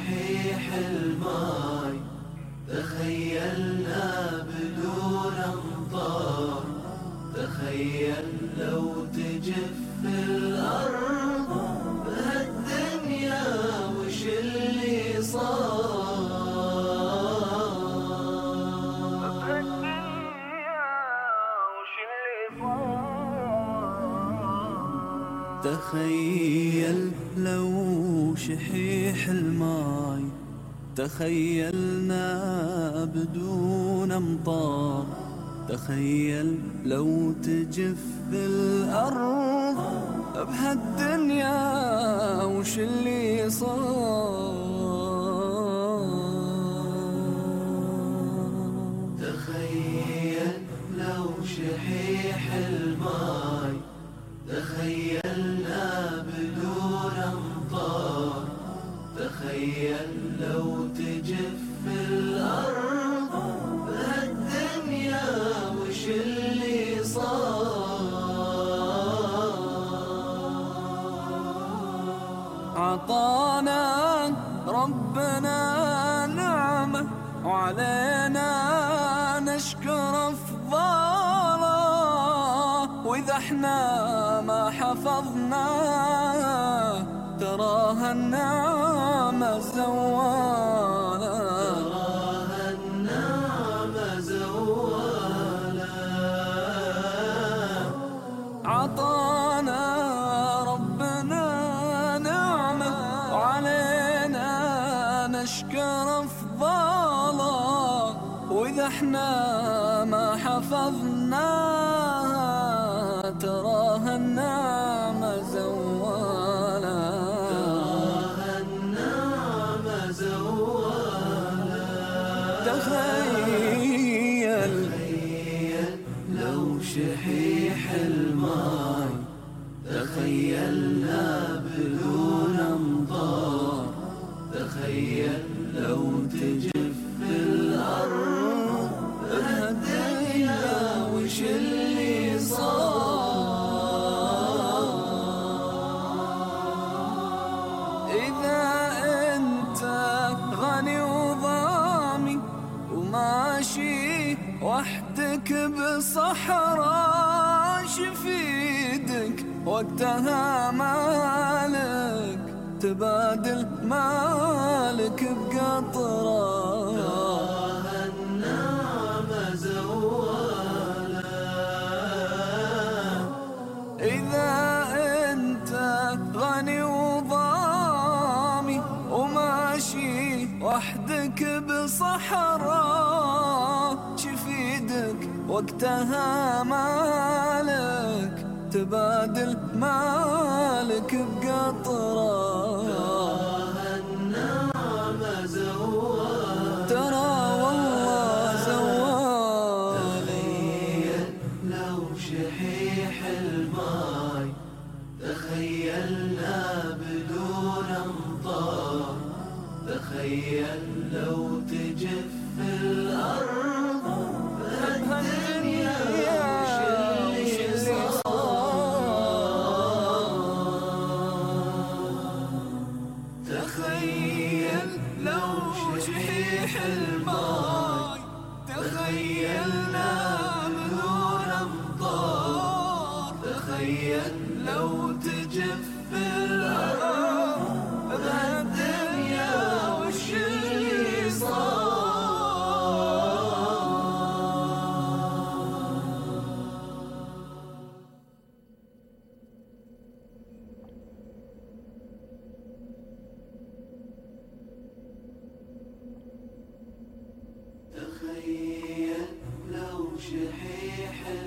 صحيح الماي تخيلنا بدون أمطار تخيل لو تجف الأرض بهالدنيا وش اللي صار؟ تخيل لو شحيح الماي تخيلنا بدون أمطار. تخيل لو تجف الأرض بهالدنيا وش اللي صار. تخيل لو تجف الأرض بهالدنيا وش اللي صار؟ عطانا ربنا نعمة وعلينا نشكر أفضاله. وإذا إحنا ما حفظنا تراها النعمة زوالة تراها النعمة زوالا. عطانا ربنا نعمة وعلينا نشكر افضاله وإذا إحنا ما حفظناها تراها النعمة. تخيل لو شحيح الماي تخيلنا بدون أمطار. تخيل لو تجف الأرض وحدك بصحراء شفيدك وقتها مالك تبادل مالك بقطرة. وقتها مالك تبادل مالك بقطرة. تراها ترى والله تخيل لو شحيح الماي تخيلنا بدون أمطار. تخيل لو تجف وشحيح